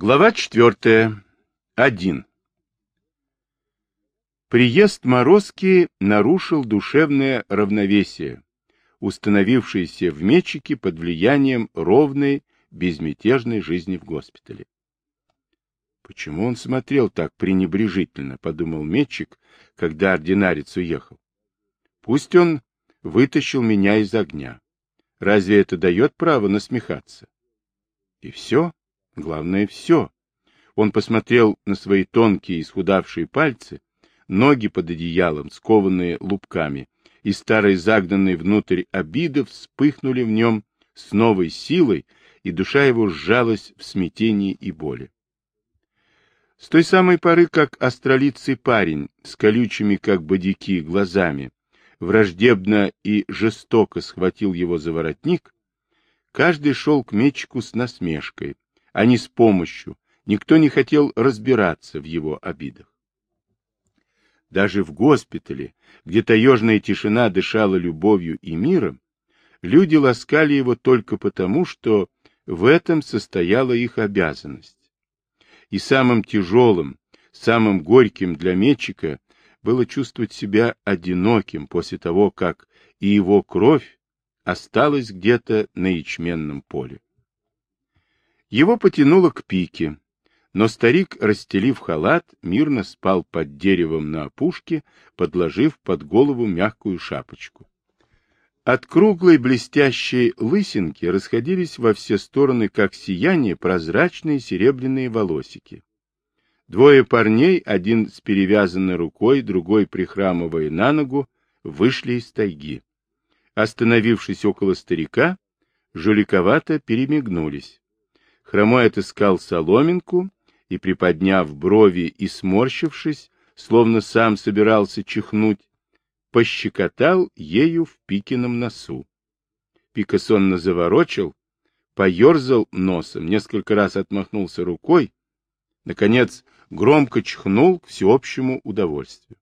Глава четвертая. Один. Приезд Морозки нарушил душевное равновесие, установившееся в Мечике под влиянием ровной, безмятежной жизни в госпитале. Почему он смотрел так пренебрежительно, подумал Мечик, когда ординарец уехал. Пусть он вытащил меня из огня. Разве это дает право насмехаться? И все? Главное, все. Он посмотрел на свои тонкие исхудавшие пальцы, ноги под одеялом, скованные лупками, и старые загнанные внутрь обиды вспыхнули в нем с новой силой, и душа его сжалась в смятении и боли. С той самой поры, как астролицый парень с колючими, как бодяки, глазами, враждебно и жестоко схватил его за воротник, каждый шел к мечику с насмешкой, а не с помощью. Никто не хотел разбираться в его обидах. Даже в госпитале, где таежная тишина дышала любовью и миром, люди ласкали его только потому, что в этом состояла их обязанность. И самым тяжелым, самым горьким для Мечика было чувствовать себя одиноким после того, как и его кровь осталась где-то на ячменном поле. Его потянуло к пике, но старик, расстелив халат, мирно спал под деревом на опушке, подложив под голову мягкую шапочку. От круглой блестящей лысинки расходились во все стороны, как сияние, прозрачные серебряные волосики. Двое парней, один с перевязанной рукой, другой, прихрамывая на ногу, вышли из тайги. Остановившись около старика, жуликовато перемигнулись. Хромой отыскал соломинку и, приподняв брови и сморщившись, словно сам собирался чихнуть, пощекотал ею в Пикином носу. Пика сонно заворочил, поерзал носом, несколько раз отмахнулся рукой, наконец громко чихнул к всеобщему удовольствию.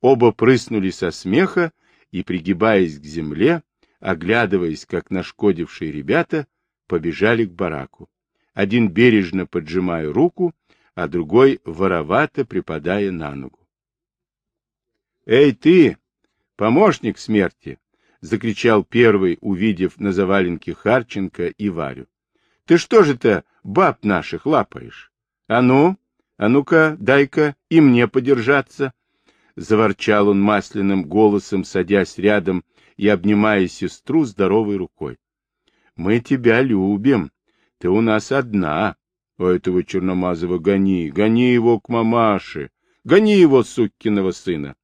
Оба прыснули со смеха и, пригибаясь к земле, оглядываясь, как нашкодившие ребята, побежали к бараку один бережно поджимая руку, а другой воровато припадая на ногу. — Эй ты, помощник смерти! — закричал первый, увидев на заваленке Харченко и Варю. — Ты что же-то баб наших лапаешь? А ну, а ну-ка, дай-ка и мне подержаться! — заворчал он масляным голосом, садясь рядом и обнимая сестру здоровой рукой. — Мы тебя любим, ты у нас одна. У этого черномазого гони, гони его к мамаше, гони его, суккиного сына.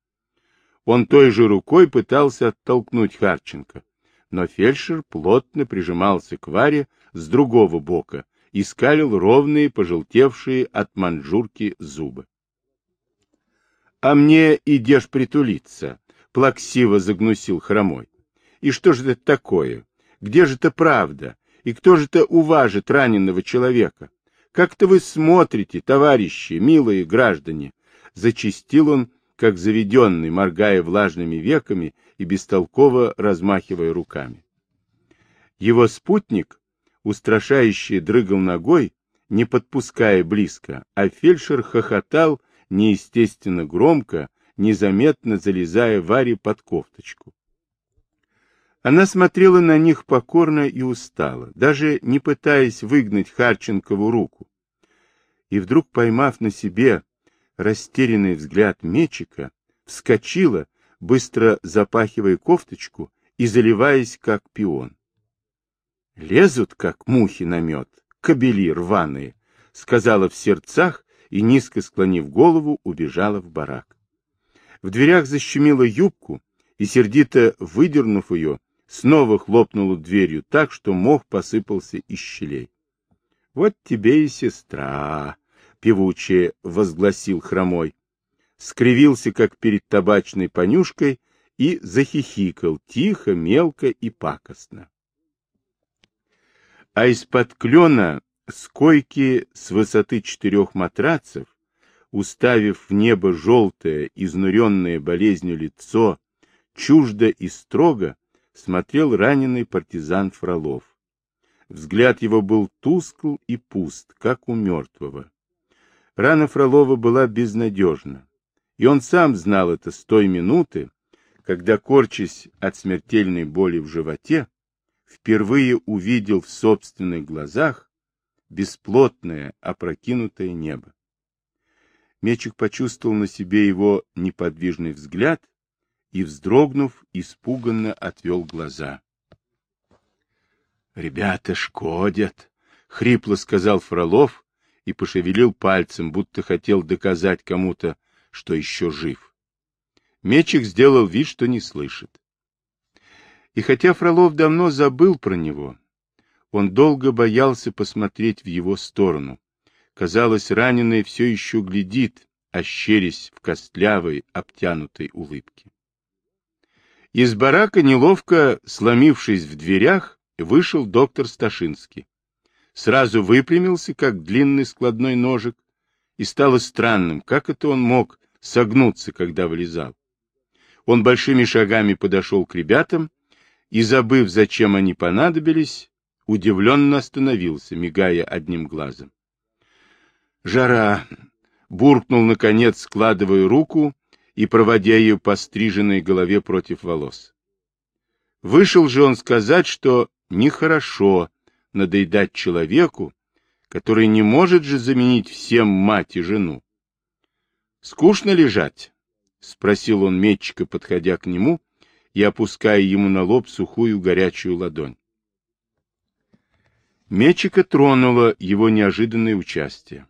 Он той же рукой пытался оттолкнуть Харченко, но фельдшер плотно прижимался к Варе с другого бока и скалил ровные, пожелтевшие от манжурки зубы. — А мне идешь притулиться, — плаксиво загнусил хромой. — И что же это такое? Где же это правда? И кто же-то уважит раненого человека? Как-то вы смотрите, товарищи, милые граждане, зачистил он, как заведенный, моргая влажными веками и бестолково размахивая руками. Его спутник, устрашающе дрыгал ногой, не подпуская близко, а фельдшер хохотал неестественно громко, незаметно залезая Варе под кофточку. Она смотрела на них покорно и устало, даже не пытаясь выгнать Харченкову руку. И вдруг, поймав на себе растерянный взгляд Мечика, вскочила, быстро запахивая кофточку и заливаясь, как пион. «Лезут, как мухи на мед, кобели рваные», — сказала в сердцах и, низко склонив голову, убежала в барак. В дверях защемила юбку и, сердито выдернув ее, снова хлопнула дверью так, что мох посыпался из щелей. — Вот тебе и сестра, — певуче возгласил хромой. Скривился, как перед табачной понюшкой, и захихикал тихо, мелко и пакостно. А из-под клена с койки с высоты четырех матрацев, уставив в небо желтое, изнуренное болезнью лицо, чуждо и строго, смотрел раненый партизан Фролов. Взгляд его был тускл и пуст, как у мертвого. Рана Фролова была безнадежна, и он сам знал это с той минуты, когда, корчась от смертельной боли в животе, впервые увидел в собственных глазах бесплотное, опрокинутое небо. Мечик почувствовал на себе его неподвижный взгляд и, вздрогнув, испуганно отвел глаза. — Ребята шкодят, — хрипло сказал Фролов и пошевелил пальцем, будто хотел доказать кому-то, что еще жив. Мечик сделал вид, что не слышит. И хотя Фролов давно забыл про него, он долго боялся посмотреть в его сторону. Казалось, раненый все еще глядит, ощерясь в костлявой, обтянутой улыбке. Из барака, неловко сломившись в дверях, вышел доктор Сташинский. Сразу выпрямился, как длинный складной ножик, и стало странным, как это он мог согнуться, когда вылезал. Он большими шагами подошел к ребятам и, забыв, зачем они понадобились, удивленно остановился, мигая одним глазом. «Жара!» — буркнул, наконец, складывая руку и проводя ее по стриженной голове против волос. Вышел же он сказать, что нехорошо надоедать человеку, который не может же заменить всем мать и жену. «Скучно лежать?» — спросил он метчика, подходя к нему и опуская ему на лоб сухую горячую ладонь. Мечика тронуло его неожиданное участие.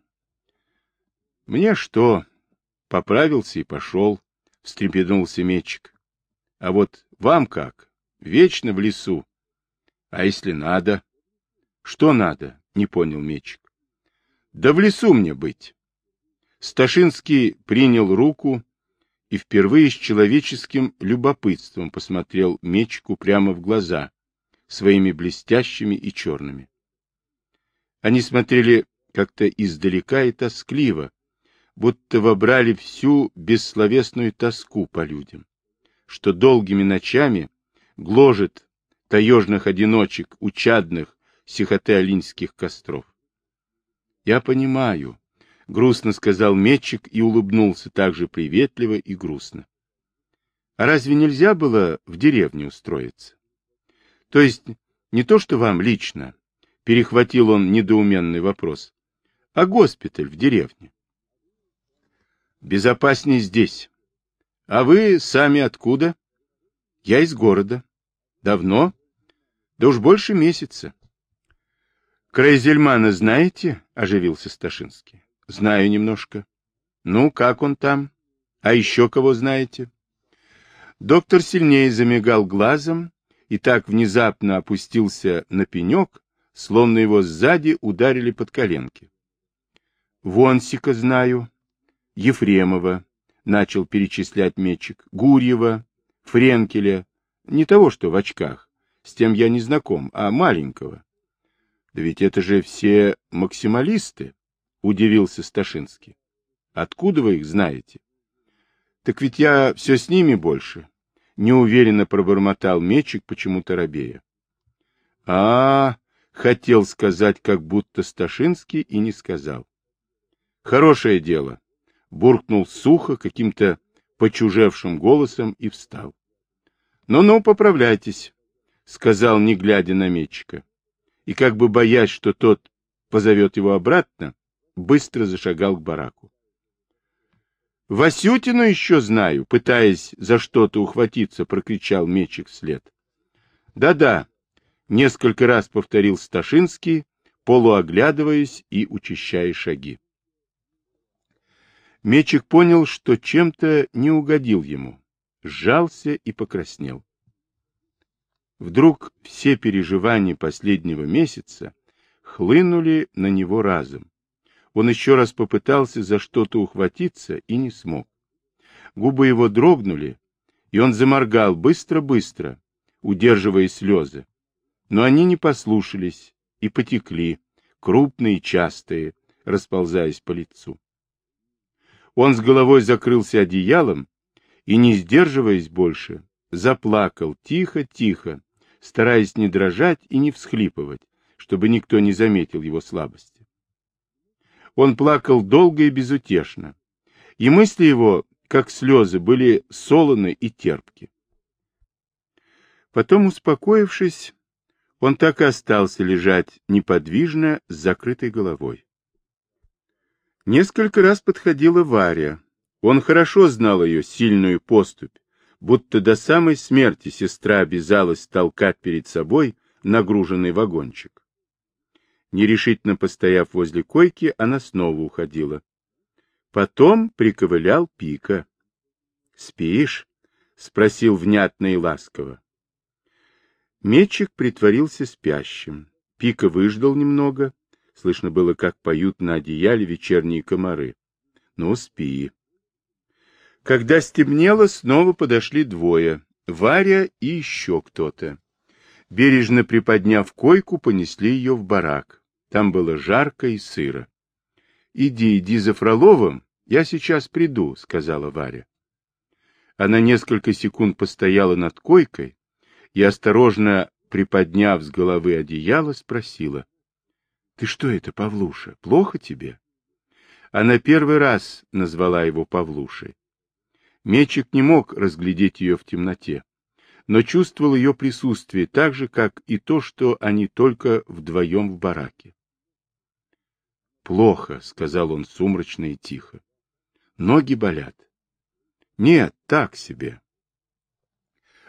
«Мне что, Поправился и пошел, — встрепенулся Мечик. — А вот вам как? Вечно в лесу. А если надо? — Что надо? — не понял Мечик. — Да в лесу мне быть. Сташинский принял руку и впервые с человеческим любопытством посмотрел Мечику прямо в глаза, своими блестящими и черными. Они смотрели как-то издалека и тоскливо, будто вобрали всю бессловесную тоску по людям, что долгими ночами гложет таежных одиночек у чадных сихотеолинских костров. — Я понимаю, — грустно сказал Метчик и улыбнулся так же приветливо и грустно. — А разве нельзя было в деревне устроиться? — То есть не то, что вам лично, — перехватил он недоуменный вопрос, — а госпиталь в деревне. Безопаснее здесь. А вы сами откуда? Я из города. Давно? Да уж больше месяца. Крейзельмана знаете? Оживился Сташинский. Знаю немножко. Ну, как он там? А еще кого знаете? Доктор сильнее замигал глазом и так внезапно опустился на пенек, словно его сзади ударили под коленки. Вонсика знаю, Ефремова, начал перечислять метчик, Гурьева, Френкеля, не того, что в очках, с тем я не знаком, а маленького. Да ведь это же все максималисты, удивился Сташинский. Откуда вы их знаете? Так ведь я все с ними больше, неуверенно пробормотал Мечик, почему-то робея. А, -а, а, хотел сказать, как будто Сташинский и не сказал. Хорошее дело, буркнул сухо, каким-то почужевшим голосом и встал. «Ну-ну, поправляйтесь», — сказал, не глядя на метчика. И, как бы боясь, что тот позовет его обратно, быстро зашагал к бараку. «Васютину еще знаю», — пытаясь за что-то ухватиться, прокричал мечик вслед. «Да-да», — несколько раз повторил Сташинский, полуоглядываясь и учащая шаги. Мечик понял, что чем-то не угодил ему, сжался и покраснел. Вдруг все переживания последнего месяца хлынули на него разом. Он еще раз попытался за что-то ухватиться и не смог. Губы его дрогнули, и он заморгал быстро-быстро, удерживая слезы. Но они не послушались и потекли, крупные частые, расползаясь по лицу. Он с головой закрылся одеялом и, не сдерживаясь больше, заплакал тихо-тихо, стараясь не дрожать и не всхлипывать, чтобы никто не заметил его слабости. Он плакал долго и безутешно, и мысли его, как слезы, были солоны и терпки. Потом, успокоившись, он так и остался лежать неподвижно с закрытой головой. Несколько раз подходила Варя. Он хорошо знал ее сильную поступь, будто до самой смерти сестра обязалась толкать перед собой нагруженный вагончик. Нерешительно постояв возле койки, она снова уходила. Потом приковылял Пика. — Спишь? — спросил внятно и ласково. Мечик притворился спящим. Пика выждал немного. Слышно было, как поют на одеяле вечерние комары. — Ну, спи. Когда стемнело, снова подошли двое — Варя и еще кто-то. Бережно приподняв койку, понесли ее в барак. Там было жарко и сыро. — Иди, иди за Фроловым, я сейчас приду, — сказала Варя. Она несколько секунд постояла над койкой и, осторожно приподняв с головы одеяло, спросила. — Ты что это, Павлуша, плохо тебе? Она первый раз назвала его Павлушей. Мечик не мог разглядеть ее в темноте, но чувствовал ее присутствие так же, как и то, что они только вдвоем в бараке. «Плохо», — сказал он сумрачно и тихо. «Ноги болят». «Нет, так себе».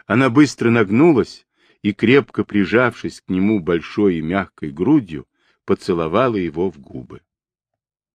Она быстро нагнулась и, крепко прижавшись к нему большой и мягкой грудью, поцеловала его в губы.